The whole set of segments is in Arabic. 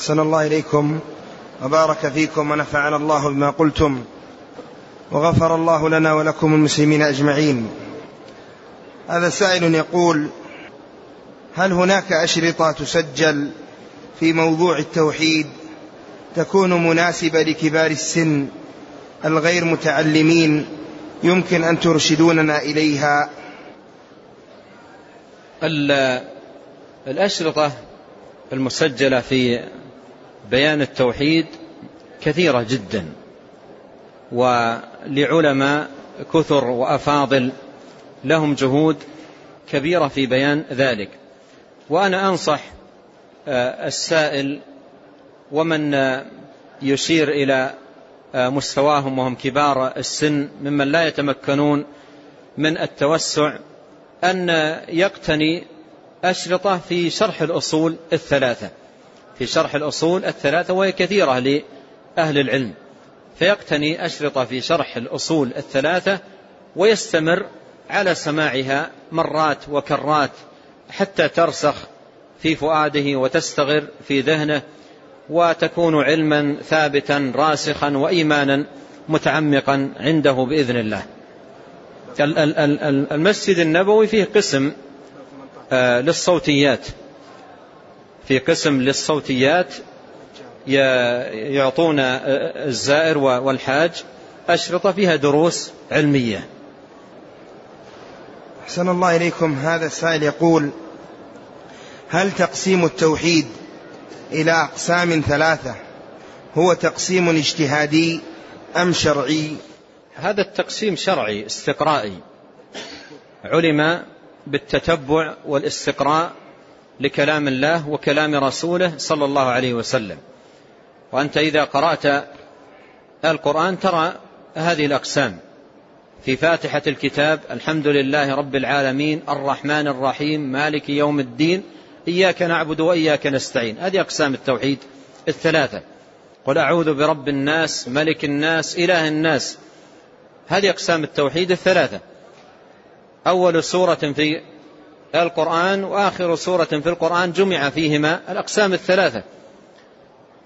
أحسن الله إليكم وبارك فيكم ونفعنا الله بما قلتم وغفر الله لنا ولكم المسلمين أجمعين. هذا سائل يقول هل هناك أشرطة تسجل في موضوع التوحيد تكون مناسبة لكبار السن الغير متعلمين يمكن أن ترشدوننا إليها؟ الأشرطة المسجلة في بيان التوحيد كثيرة جدا ولعلماء كثر وأفاضل لهم جهود كبيرة في بيان ذلك. وأنا أنصح آه، السائل ومن يشير إلى آه، مستواهم وهم كبار السن ممن لا يتمكنون من التوسع أن يقتني أشرطة في شرح الأصول الثلاثة. في شرح الأصول الثلاثة وهي كثيرة لأهل العلم. فيقتني أشرطة في شرح الأصول الثلاثة ويستمر على سماعها مرات وكرات حتى ترسخ في فؤاده وتستغر في ذهنه وتكون علما ثابتا راسخا وإيمانا متعمقا عنده بإذن الله. المسجد النبوي فيه قسم آه، للصوتيات. في قسم للصوتيات يعطون الزائر والحاج أشرطة فيها دروس علمية. أحسن الله إليكم. هذا السائل يقول هل تقسيم التوحيد إلى أقسام ثلاثة؟ هو تقسيم اجتهادي أم شرعي؟ هذا التقسيم شرعي استقرائي. علم بالتتبع والاستقراء لكلام الله وكلام رسوله صلى الله عليه وسلم. وأنت إذا قرأت القرآن ترى هذه الأقسام. في فاتحة الكتاب الحمد لله رب العالمين الرحمن الرحيم مالك يوم الدين إياك نعبد وإياك نستعين. هذه أقسام التوحيد الثلاثة. قل أعوذ برب الناس ملك الناس إله الناس. هذه أقسام التوحيد الثلاثة. أول سورة في القرآن وآخر سورة في القرآن جمع فيهما الأقسام الثلاثة.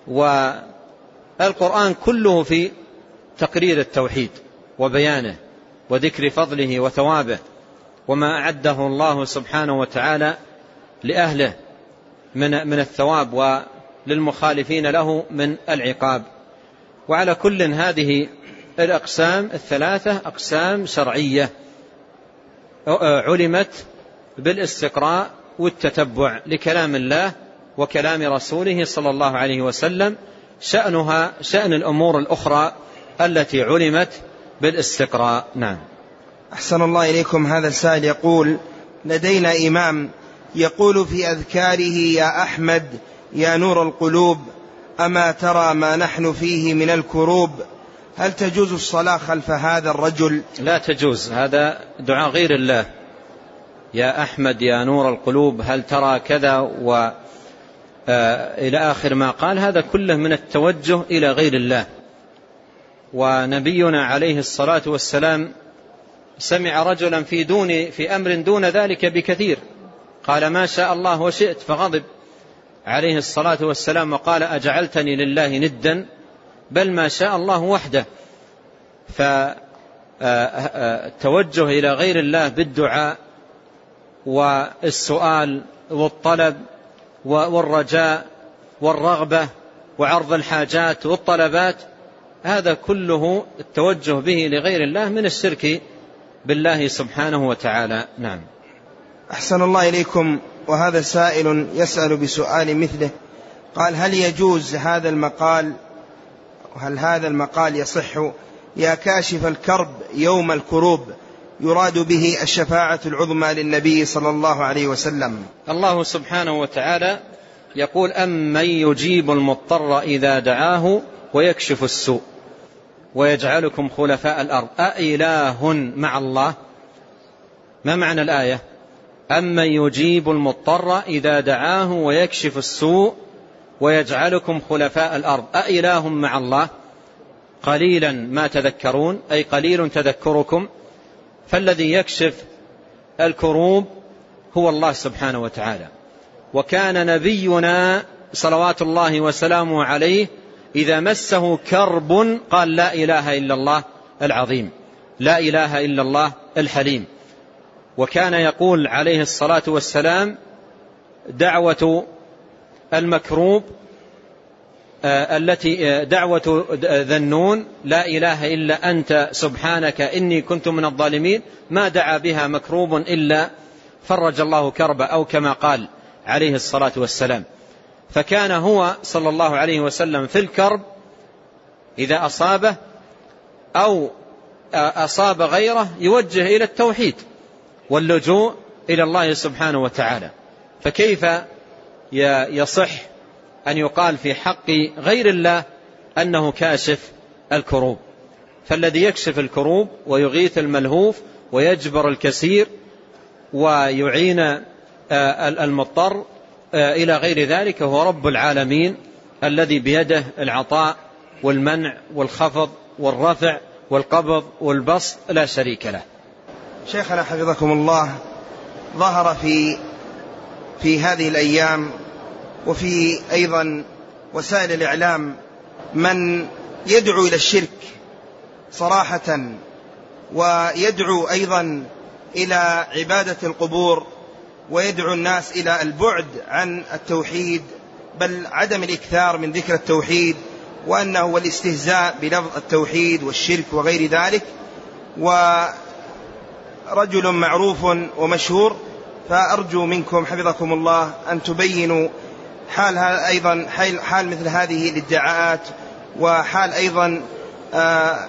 والقرآن كله في تقرير التوحيد وبيانه وذكر فضله وثوابه وما أعده الله سبحانه وتعالى لأهله من من الثواب وللمخالفين له من العقاب. وعلى كل هذه الأقسام الثلاثة أقسام شرعية علمت بالاستقراء والتتبع لكلام الله وكلام رسوله صلى الله عليه وسلم. شأنها شأن الأمور الأخرى التي علمت بالاستقراء. نعم. أحسن الله إليكم. هذا السائل يقول لدينا إمام يقول في أذكاره يا أحمد يا نور القلوب أما ترى ما نحن فيه من الكروب هل تجوز الصلاة خلف هذا الرجل؟ لا تجوز. هذا دعاء غير الله. يا أحمد يا نور القلوب هل ترى كذا؟ و آه، إلى آخر ما قال هذا كله من التوجه إلى غير الله. ونبينا عليه الصلاة والسلام سمع رجلا في دون في أمر دون ذلك بكثير. قال ما شاء الله وشئت فغضب. عليه الصلاة والسلام وقال أجعلتني لله ندا بل ما شاء الله وحده. فالتوجه إلى غير الله بالدعاء والسؤال والطلب والرجاء والرغبة وعرض الحاجات والطلبات هذا كله التوجه به لغير الله من الشرك بالله سبحانه وتعالى. نعم. أحسن الله إليكم. وهذا سائل يسأل بسؤال مثله قال هل يجوز هذا المقال؟ هل هذا المقال يصح؟ يا كاشف الكرب يوم الكروب. يراد به الشفاعة العظمى للنبي صلى الله عليه وسلم. الله سبحانه وتعالى يقول أمن يجيب المضطر إذا دعاه ويكشف السوء ويجعلكم خلفاء الأرض. أإله مع الله. ما معنى الآية؟ أمن يجيب المضطر إذا دعاه ويكشف السوء ويجعلكم خلفاء الأرض. أإله مع الله. قليلا ما تذكرون أي قليل تذكركم. فالذي يكشف الكروب هو الله سبحانه وتعالى. وكان نبينا صلوات الله وسلامه عليه إذا مسه كرب قال لا إله إلا الله العظيم لا إله إلا الله الحليم. وكان يقول عليه الصلاة والسلام دعوة المكروب التي آه، دعوة ذنون لا إله إلا أنت سبحانك إني كنت من الظالمين ما دعا بها مكروب إلا فرج الله كربه أو كما قال عليه الصلاة والسلام. فكان هو صلى الله عليه وسلم في الكرب إذا أصابه أو أصاب غيره يوجه إلى التوحيد واللجوء إلى الله سبحانه وتعالى. فكيف يصح أن يقال في حق غير الله أنه كاشف الكروب. فالذي يكشف الكروب ويغيث الملهوف ويجبر الكثير ويعين آه، المضطر آه، إلى غير ذلك هو رب العالمين الذي بيده العطاء والمنع والخفض والرفع والقبض والبسط لا شريك له. شيخنا حفظكم الله ظهر في في هذه الأيام وفي أيضا وسائل الإعلام من يدعو إلى الشرك صراحة ويدعو أيضا إلى عبادة القبور ويدعو الناس إلى البعد عن التوحيد بل عدم الإكثار من ذكر التوحيد وأنه والاستهزاء بلفظ التوحيد والشرك وغير ذلك. ورجل معروف ومشهور فأرجو منكم حفظكم الله أن تبينوا حال أيضا حال مثل هذه الادعاءات وحال أيضا آه،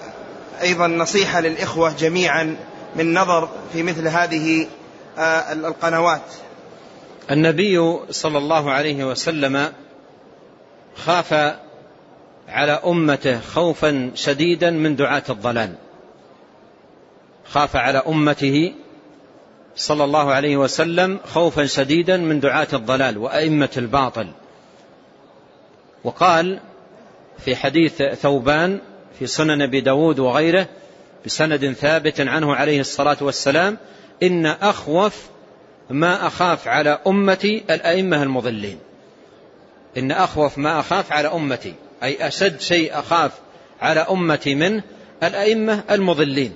أيضا نصيحة للإخوة جميعا من نظر في مثل هذه آه، القنوات. النبي صلى الله عليه وسلم خاف على أمته خوفا شديدا من دعاة الضلال. خاف على أمته صلى الله عليه وسلم خوفا شديدا من دعاة الضلال وأئمة الباطل. وقال في حديث ثوبان في سنن أبي داود وغيره بسند ثابت عنه عليه الصلاة والسلام إن أخوف ما أخاف على أمتي الأئمة المضلين. إن أخوف ما أخاف على أمتي أي أشد شيء أخاف على أمتي منه الأئمة المضلين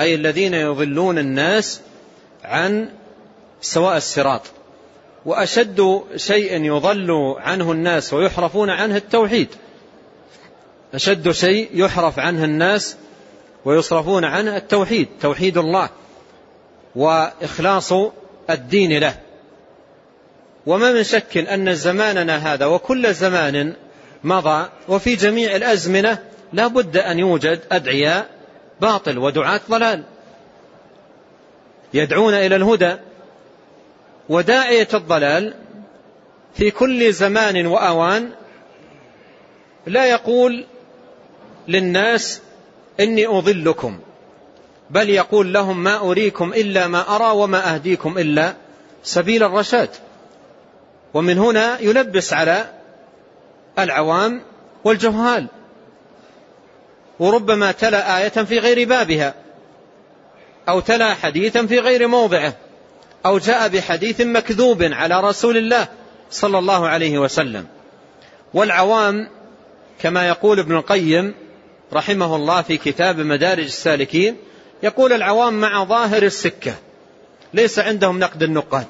أي الذين يضلون الناس عن سواء الصراط وأشد شيء يضل عنه الناس ويحرفون عنه التوحيد. أشد شيء يحرف عنه الناس ويصرفون عنه التوحيد توحيد الله وإخلاص الدين له. وما من شك أن زماننا هذا وكل زمان مضى وفي جميع الأزمنة لا بد أن يوجد أدعياء باطل ودعاة ضلال. يدعون إلى الهدى وداعية الضلال في كل زمان وأوان لا يقول للناس إني أضلكم بل يقول لهم ما أريكم إلا ما أرى وما أهديكم إلا سبيل الرشاد. ومن هنا يلبس على العوام والجهال وربما تلا آية في غير بابها. أو تلا حديثا في غير موضعه أو جاء بحديث مكذوب على رسول الله صلى الله عليه وسلم. والعوام كما يقول ابن القيم رحمه الله في كتاب مدارج السالكين يقول العوام مع ظاهر السكة ليس عندهم نقد النقاد.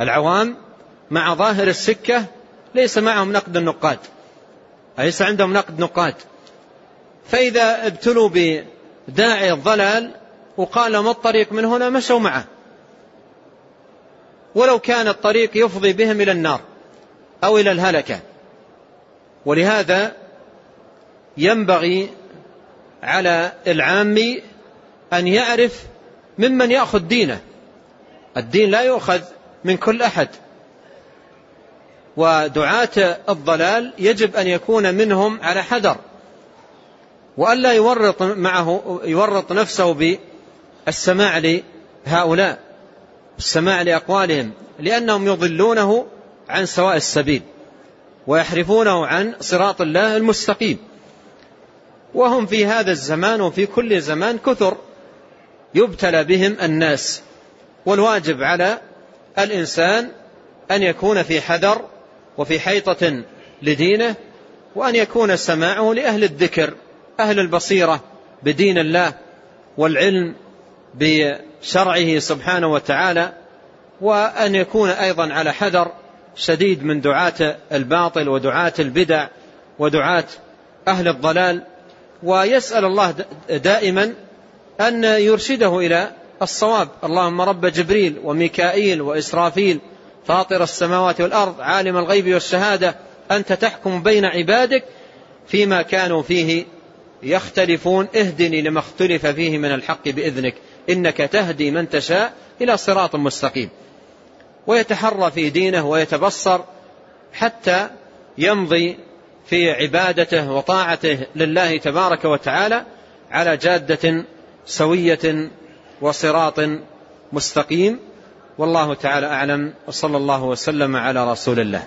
العوام مع ظاهر السكة ليس معهم نقد النقاد. ليس عندهم نقد نقاد؟ فإذا ابتلوا بداعي الضلال وقال ما الطريق من هنا؟ مشوا معه. ولو كان الطريق يفضي بهم إلى النار أو إلى الهلكة. ولهذا ينبغي على العام أن يعرف ممن يأخذ دينه. الدين لا يؤخذ من كل أحد. ودعاة الضلال يجب أن يكون منهم على حذر. وألا يورط معه يورط نفسه بالسماع لهؤلاء السماع لأقوالهم لأنهم يضلونه عن سواء السبيل ويحرفونه عن صراط الله المستقيم. وهم في هذا الزمان وفي كل زمان كثر يبتلى بهم الناس والواجب على الإنسان أن يكون في حذر وفي حيطة لدينه وأن يكون سماعه لأهل الذكر أهل البصيرة بدين الله والعلم بشرعه سبحانه وتعالى وأن يكون أيضا على حذر شديد من دعاة الباطل ودعاة البدع ودعاة أهل الضلال. ويسأل الله دائما أن يرشده إلى الصواب. اللهم رب جبريل وميكائيل وإسرافيل فاطر السماوات والأرض عالم الغيب والشهادة أنت تحكم بين عبادك فيما كانوا فيه يختلفون. اهدني لما اختلف فيه من الحق بإذنك. إنك تهدي من تشاء إلى صراط مستقيم. ويتحرى في دينه ويتبصر حتى يمضي في عبادته وطاعته لله تبارك وتعالى على جادة سوية وصراط مستقيم. والله تعالى أعلم. وصلى الله وسلم على رسول الله.